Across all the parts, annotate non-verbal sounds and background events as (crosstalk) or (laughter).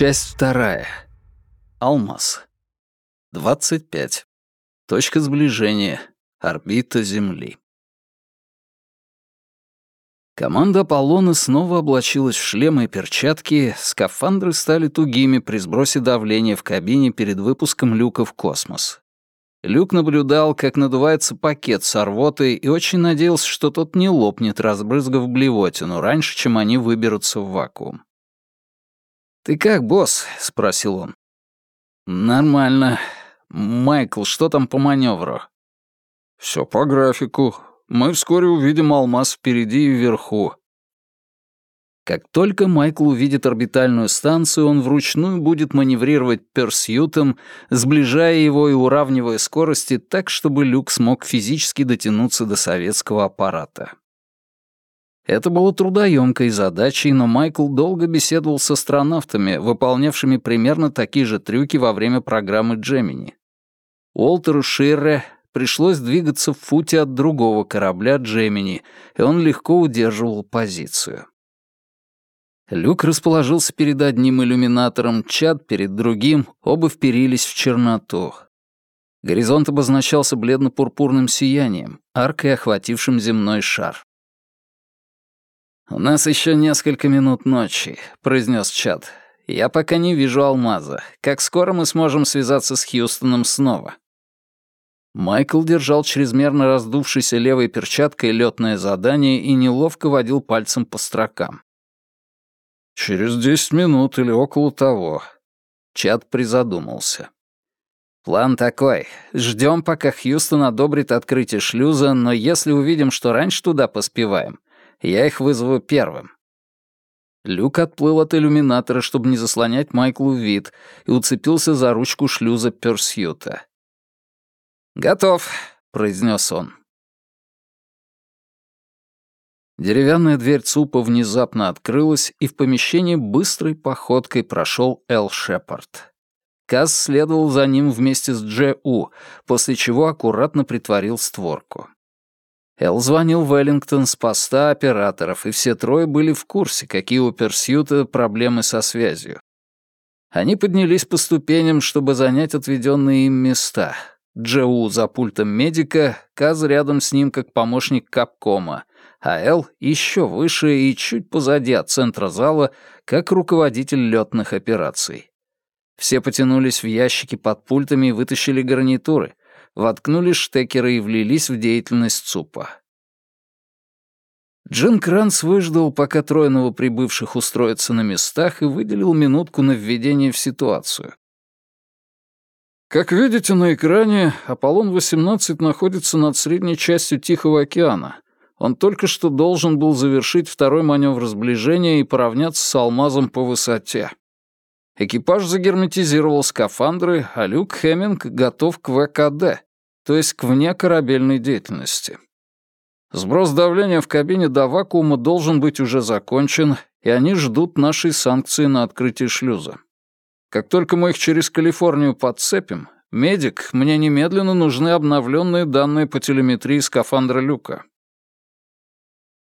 Часть вторая. Алмаз. 25. Точка сближения. Орбита Земли. Команда Аполлона снова облачилась в шлемы и перчатки, скафандры стали тугими при сбросе давления в кабине перед выпуском люка в космос. Люк наблюдал, как надувается пакет с рвотой, и очень надеялся, что тот не лопнет, разбрызгав блевотину, раньше, чем они выберутся в вакуум. «Ты как, босс?» — спросил он. «Нормально. Майкл, что там по маневру?» «Все по графику. Мы вскоре увидим алмаз впереди и вверху. Как только Майкл увидит орбитальную станцию, он вручную будет маневрировать персьютом, сближая его и уравнивая скорости так, чтобы Люк смог физически дотянуться до советского аппарата. Это было трудоемкой задачей, но Майкл долго беседовал с астронавтами, выполнявшими примерно такие же трюки во время программы «Джемини». Уолтеру Ширре пришлось двигаться в футе от другого корабля «Джемини», и он легко удерживал позицию. Люк расположился перед одним иллюминатором, Чад перед другим, оба вперились в черноту. Горизонт обозначался бледно-пурпурным сиянием, аркой, охватившим земной шар. «У нас еще несколько минут ночи», — произнес Чад. «Я пока не вижу алмаза. Как скоро мы сможем связаться с Хьюстоном снова?» Майкл держал чрезмерно раздувшейся левой перчаткой летное задание и неловко водил пальцем по строкам. «Через десять минут или около того». Чад призадумался. «План такой. Ждем, пока Хьюстон одобрит открытие шлюза, но если увидим, что раньше туда поспеваем, я их вызову первым». Люк отплыл от иллюминатора, чтобы не заслонять Майклу вид, и уцепился за ручку шлюза Персьюта. «Готов», — произнес он. Деревянная дверь ЦУПа внезапно открылась, и в помещении быстрой походкой прошел Эл Шепард. Каз следовал за ним вместе с Дж.У., после чего аккуратно притворил створку. Эл звонил в Эллингтон с поста операторов, и все трое были в курсе, какие у Персьюта проблемы со связью. Они поднялись по ступеням, чтобы занять отведенные им места. Джеу за пультом медика, Каз рядом с ним как помощник капкома, а Эл еще выше и чуть позади от центра зала, как руководитель летных операций. Все потянулись в ящики под пультами и вытащили гарнитуры, воткнули штекеры и влились в деятельность ЦУПа. Джин Кранц выждал, пока трое новоприбывших устроятся на местах, и выделил минутку на введение в ситуацию. Как видите на экране, Аполлон-18 находится над средней частью Тихого океана, он только что должен был завершить второй маневр сближения и поравняться с алмазом по высоте. Экипаж загерметизировал скафандры, а Люк Хеминг готов к ВКД, то есть к внекорабельной деятельности. Сброс давления в кабине до вакуума должен быть уже закончен, и они ждут нашей санкции на открытие шлюза. Как только мы их через Калифорнию подцепим, медик, мне немедленно нужны обновленные данные по телеметрии скафандра Люка.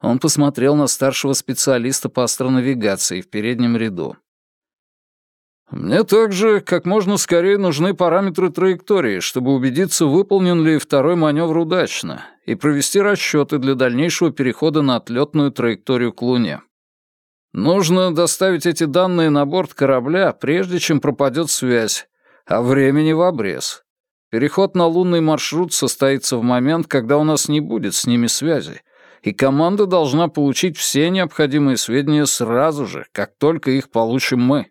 Он посмотрел на старшего специалиста по астронавигации в переднем ряду. «Мне также как можно скорее нужны параметры траектории, чтобы убедиться, выполнен ли второй маневр удачно, и провести расчеты для дальнейшего перехода на отлетную траекторию к Луне. Нужно доставить эти данные на борт корабля, прежде чем пропадет связь, а времени в обрез. Переход на лунный маршрут состоится в момент, когда у нас не будет с ними связи, и команда должна получить все необходимые сведения сразу же, как только их получим мы.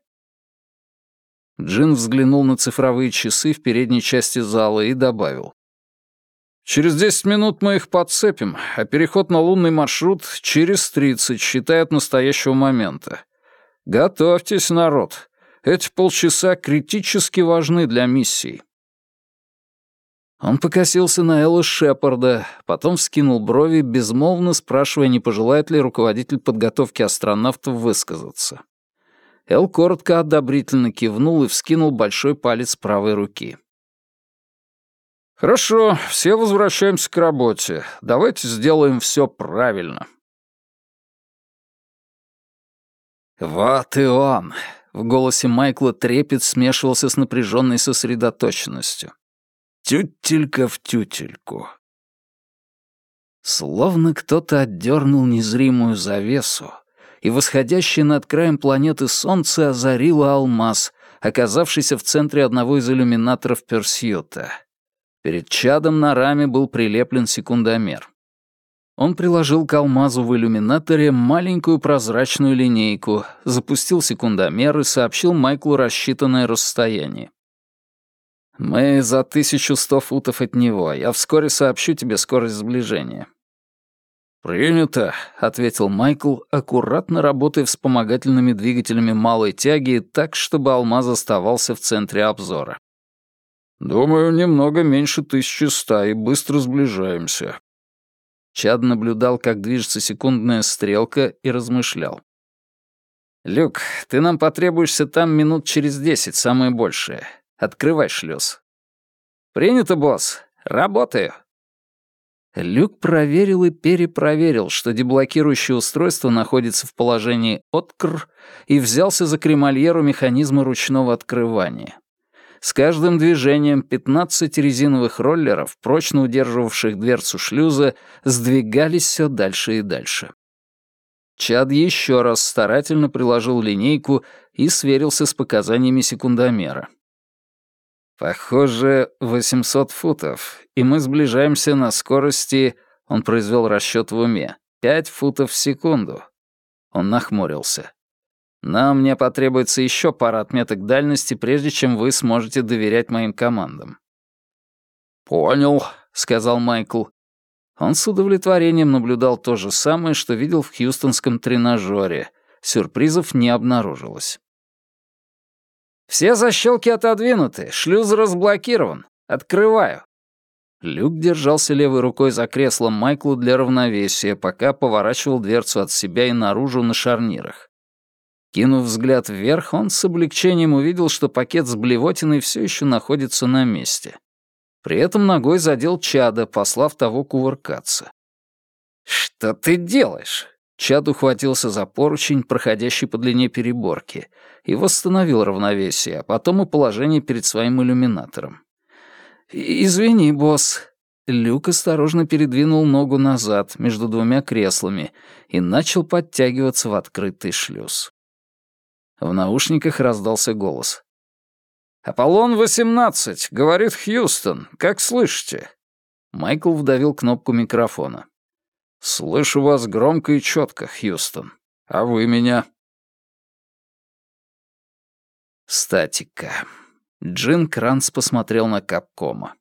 Джин взглянул на цифровые часы в передней части зала и добавил. «Через 10 минут мы их подцепим, а переход на лунный маршрут через 30, считая от настоящего момента. Готовьтесь, народ. Эти полчаса критически важны для миссии. Он покосился на Элла Шепарда, потом вскинул брови, безмолвно спрашивая, не пожелает ли руководитель подготовки астронавтов высказаться. Эл коротко одобрительно кивнул и вскинул большой палец правой руки. «Хорошо, все возвращаемся к работе. Давайте сделаем все правильно». «Вот и он!» В голосе Майкла трепет смешивался с напряженной сосредоточенностью. «Тютелька в тютельку». Словно кто-то отдернул незримую завесу, и восходящее над краем планеты солнце озарило алмаз, оказавшийся в центре одного из иллюминаторов Персьюта. Перед чадом на раме был прилеплен секундомер. Он приложил к алмазу в иллюминаторе маленькую прозрачную линейку, запустил секундомер и сообщил Майклу рассчитанное расстояние. «Мы за 1100 футов от него. Я вскоре сообщу тебе скорость сближения». «Принято», — ответил Майкл, аккуратно работая вспомогательными двигателями малой тяги так, чтобы алмаз оставался в центре обзора. «Думаю, немного меньше тысячи ста и быстро сближаемся». Чад наблюдал, как движется секундная стрелка, и размышлял. «Люк, ты нам потребуешься там минут через десять, самое большее. Открывай шлюз». «Принято, босс. Работаю». Люк проверил и перепроверил, что деблокирующее устройство находится в положении «откр» и взялся за кремольеру механизма ручного открывания. С каждым движением 15 резиновых роллеров, прочно удерживавших дверцу шлюза, сдвигались все дальше и дальше. Чад еще раз старательно приложил линейку и сверился с показаниями секундомера. Похоже, 800 футов, и мы сближаемся на скорости, он произвел расчет в уме, 5 футов в секунду. Он нахмурился. Нам мне потребуется еще пара отметок дальности, прежде чем вы сможете доверять моим командам. «Понял», — сказал Майкл. Он с удовлетворением наблюдал то же самое, что видел в хьюстонском тренажере. Сюрпризов не обнаружилось. «Все защелки отодвинуты, шлюз разблокирован. Открываю». Люк держался левой рукой за креслом Майкла для равновесия, пока поворачивал дверцу от себя и наружу на шарнирах. Кинув взгляд вверх, он с облегчением увидел, что пакет с блевотиной все еще находится на месте. При этом ногой задел Чада, послав того кувыркаться. «Что ты делаешь?» Чад ухватился за поручень, проходящий по длине переборки, и восстановил равновесие, а потом и положение перед своим иллюминатором. «Извини, босс». Люк осторожно передвинул ногу назад между двумя креслами и начал подтягиваться в открытый шлюз. В наушниках раздался голос. «Аполлон-18, — говорит Хьюстон, — как слышите?» Майкл вдавил кнопку микрофона. «Слышу вас громко и четко, Хьюстон. А вы меня?» Статика. Джин Кранц посмотрел на Капкома.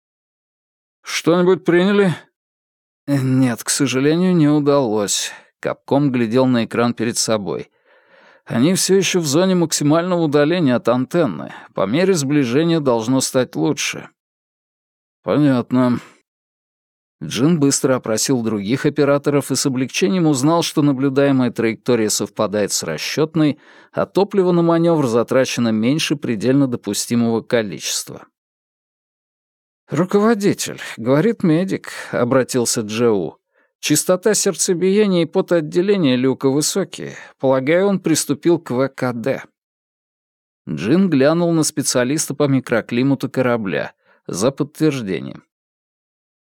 «Что-нибудь приняли?» «Нет, к сожалению, не удалось». Капком глядел на экран перед собой. «Они все еще в зоне максимального удаления от антенны. По мере сближения должно стать лучше». «Понятно. Джин быстро опросил других операторов и с облегчением узнал, что наблюдаемая траектория совпадает с расчетной, а топлива на маневр затрачено меньше предельно допустимого количества. «Руководитель, — говорит медик, — обратился Джоу. Частота сердцебиения и потоотделения люка высокие. Полагаю, он приступил к ВКД». Джин глянул на специалиста по микроклимату корабля за подтверждением.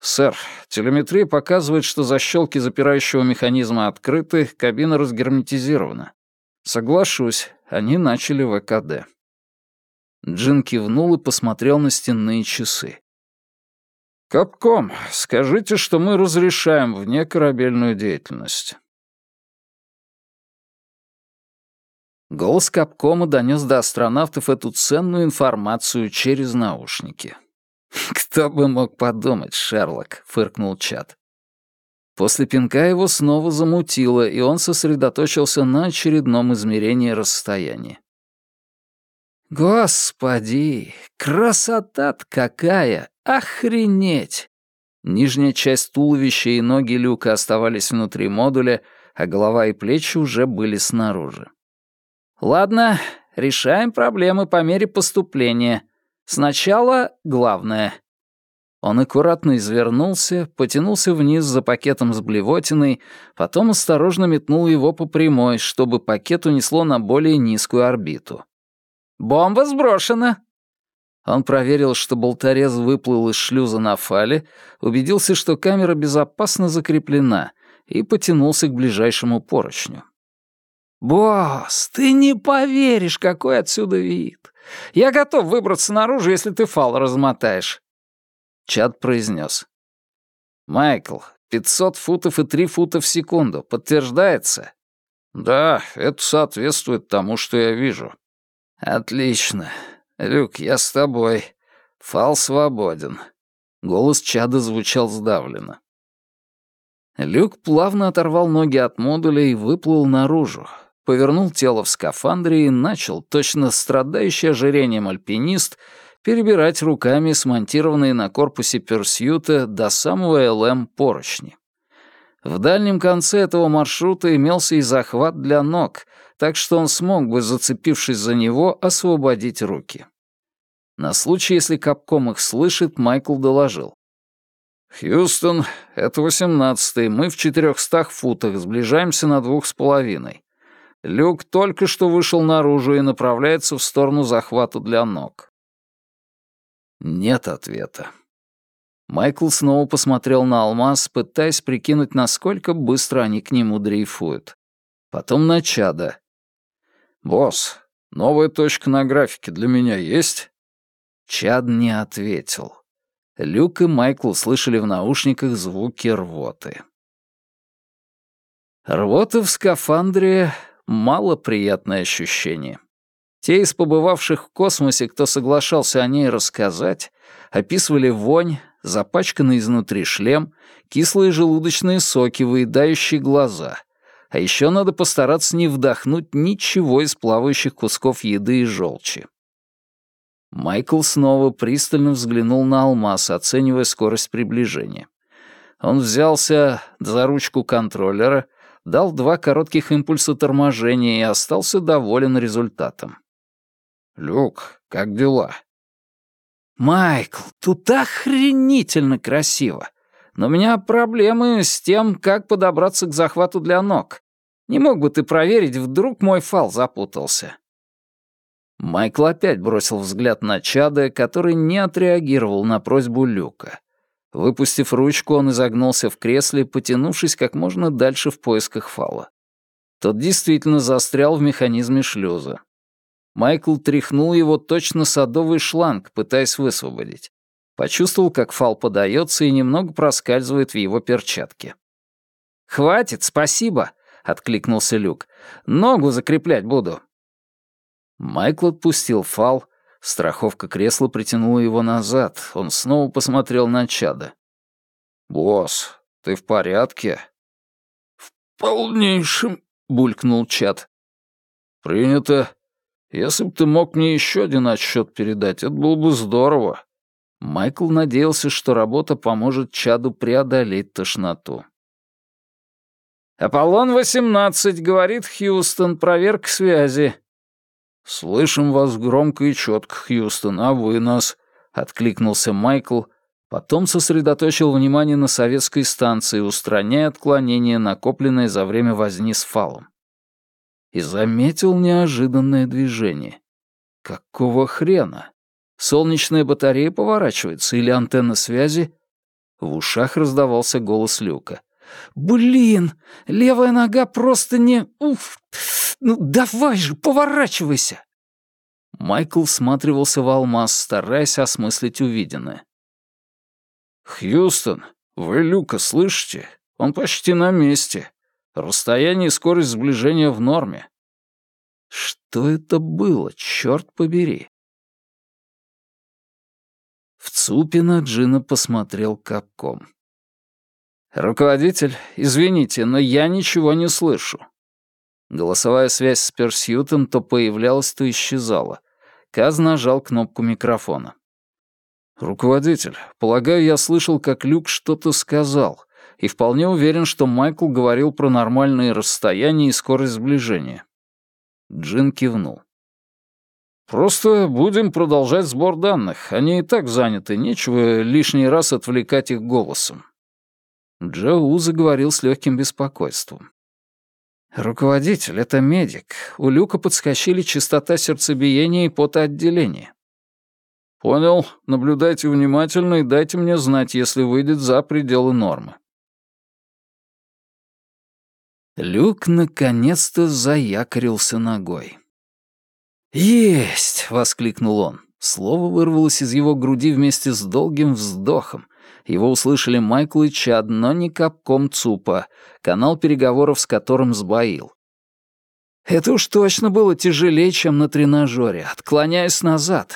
«Сэр, телеметрия показывает, что защелки запирающего механизма открыты, кабина разгерметизирована. Соглашусь, они начали ВКД». Джин кивнул и посмотрел на стенные часы. «Капком, скажите, что мы разрешаем вне корабельную деятельность». Голос Капкома донес до астронавтов эту ценную информацию через наушники. (laughs) «Кто бы мог подумать, Шерлок», — фыркнул Чат. После пинка его снова замутило, и он сосредоточился на очередном измерении расстояния. «Господи, красота-то какая! Охренеть!» Нижняя часть туловища и ноги Люка оставались внутри модуля, а голова и плечи уже были снаружи. «Ладно, решаем проблемы по мере поступления», Сначала главное. Он аккуратно извернулся, потянулся вниз за пакетом с блевотиной, потом осторожно метнул его по прямой, чтобы пакет унесло на более низкую орбиту. Бомба сброшена!» Он проверил, что болторез выплыл из шлюза на фале, убедился, что камера безопасно закреплена, и потянулся к ближайшему поручню. «Босс, ты не поверишь, какой отсюда вид! Я готов выбраться наружу, если ты фал размотаешь!» Чад произнес. «Майкл, 500 футов и 3 фута в секунду. Подтверждается?» «Да, это соответствует тому, что я вижу». «Отлично. Люк, я с тобой. Фал свободен». Голос Чада звучал сдавленно. Люк плавно оторвал ноги от модуля и выплыл наружу. Повернул тело в скафандре и начал, точно страдающий ожирением альпинист, перебирать руками смонтированные на корпусе Персьюта до самого ЛМ поручни. В дальнем конце этого маршрута имелся и захват для ног, так что он смог бы, зацепившись за него, освободить руки. На случай, если Капком их слышит, Майкл доложил. «Хьюстон, это восемнадцатый, мы в четырехстах футах, сближаемся на двух с половиной. Люк только что вышел наружу и направляется в сторону захвата для ног». Нет ответа. Майкл снова посмотрел на алмаз, пытаясь прикинуть, насколько быстро они к нему дрейфуют. Потом на чада. «Босс, новая точка на графике для меня есть?» Чад не ответил. Люк и Майкл слышали в наушниках звуки рвоты. Рвота в скафандре — малоприятное ощущение. Те из побывавших в космосе, кто соглашался о ней рассказать, описывали вонь, запачканный изнутри шлем, кислые желудочные соки, выедающие глаза — а еще надо постараться не вдохнуть ничего из плавающих кусков еды и желчи. Майкл снова пристально взглянул на алмаз, оценивая скорость приближения. Он взялся за ручку контроллера, дал два коротких импульса торможения и остался доволен результатом. «Люк, как дела?» «Майкл, тут охренительно красиво. Но у меня проблемы с тем, как подобраться к захвату для ног. Не мог бы ты проверить, вдруг мой фал запутался?» Майкл опять бросил взгляд на Чада, который не отреагировал на просьбу Люка. Выпустив ручку, он изогнулся в кресле, потянувшись как можно дальше в поисках фала. Тот действительно застрял в механизме шлюза. Майкл тряхнул его точно садовый шланг, пытаясь высвободить. Почувствовал, как фал подается и немного проскальзывает в его перчатке. «Хватит, спасибо!» — откликнулся Люк. «Ногу закреплять буду». Майкл отпустил фал, страховка кресла притянула его назад. Он снова посмотрел на Чада. «Босс, ты в порядке?» «В полнейшем», — булькнул Чад. «Принято. Если бы ты мог мне еще один отсчет передать, это было бы здорово». Майкл надеялся, что работа поможет Чаду преодолеть тошноту. «Аполлон-18», — говорит Хьюстон, проверка связи. «Слышим вас громко и четко, Хьюстон, а вы нас?» — откликнулся Майкл, потом сосредоточил внимание на советской станции, устраняя отклонения, накопленные за время возни с фалом. И заметил неожиданное движение. Какого хрена? Солнечная батарея поворачивается или антенна связи? В ушах раздавался голос Люка. «Блин, левая нога просто не... Уф! Ну давай же, поворачивайся!» Майкл всматривался в алмаз, стараясь осмыслить увиденное. «Хьюстон, вы Люка слышите? Он почти на месте. Расстояние и скорость сближения в норме». «Что это было, черт побери?» В Цупина Джина посмотрел капком. «Руководитель, извините, но я ничего не слышу». Голосовая связь с Персьютом то появлялась, то исчезала. Каз нажал кнопку микрофона. «Руководитель, полагаю, я слышал, как Люк что-то сказал, и вполне уверен, что Майкл говорил про нормальные расстояния и скорость сближения». Джин кивнул. «Просто будем продолжать сбор данных. Они и так заняты, нечего лишний раз отвлекать их голосом. Джоу заговорил с легким беспокойством. «Руководитель — это медик. У Люка подскочили частота сердцебиения и потоотделения». «Понял. Наблюдайте внимательно и дайте мне знать, если выйдет за пределы нормы». Люк наконец-то заякорился ногой. «Есть!» — воскликнул он. Слово вырвалось из его груди вместе с долгим вздохом. Его услышали Майкл и Чад, но не капком ЦУПа, канал переговоров с которым сбоил. «Это уж точно было тяжелее, чем на тренажере, отклоняясь назад».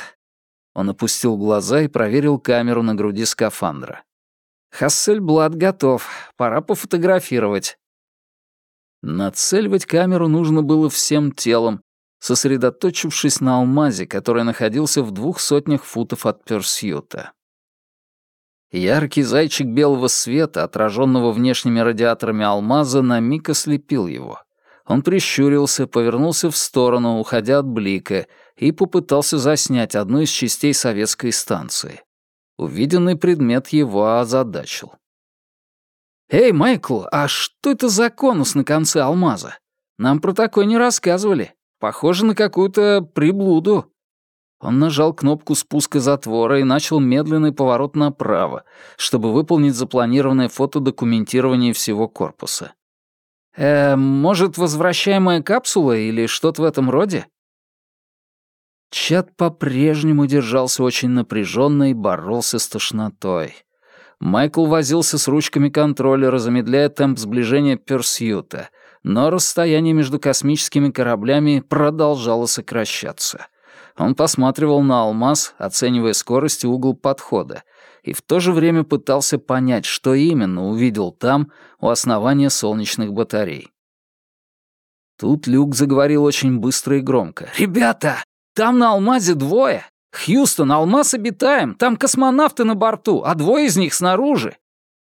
Он опустил глаза и проверил камеру на груди скафандра. «Хассельблад готов, пора пофотографировать». Нацеливать камеру нужно было всем телом, сосредоточившись на алмазе, который находился в двух сотнях футов от Персьюта. Яркий зайчик белого света, отраженного внешними радиаторами алмаза, на миг ослепил его. Он прищурился, повернулся в сторону, уходя от блика, и попытался заснять одну из частей советской станции. Увиденный предмет его озадачил. «Эй, Майкл, а что это за конус на конце алмаза? Нам про такое не рассказывали». Похоже на какую-то приблуду». Он нажал кнопку спуска затвора и начал медленный поворот направо, чтобы выполнить запланированное фотодокументирование всего корпуса. «Э, может, возвращаемая капсула или что-то в этом роде?» Чат по-прежнему держался очень напряженно и боролся с тошнотой. Майкл возился с ручками контроллера, замедляя темп сближения Персьюта, но расстояние между космическими кораблями продолжало сокращаться. Он посматривал на алмаз, оценивая скорость и угол подхода, и в то же время пытался понять, что именно увидел там, у основания солнечных батарей. Тут Люк заговорил очень быстро и громко. «Ребята, там на алмазе двое! Хьюстон, алмаз обитаем, там космонавты на борту, а двое из них снаружи!»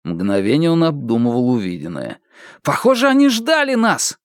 Мгновение он обдумывал увиденное — Похоже, они ждали нас!»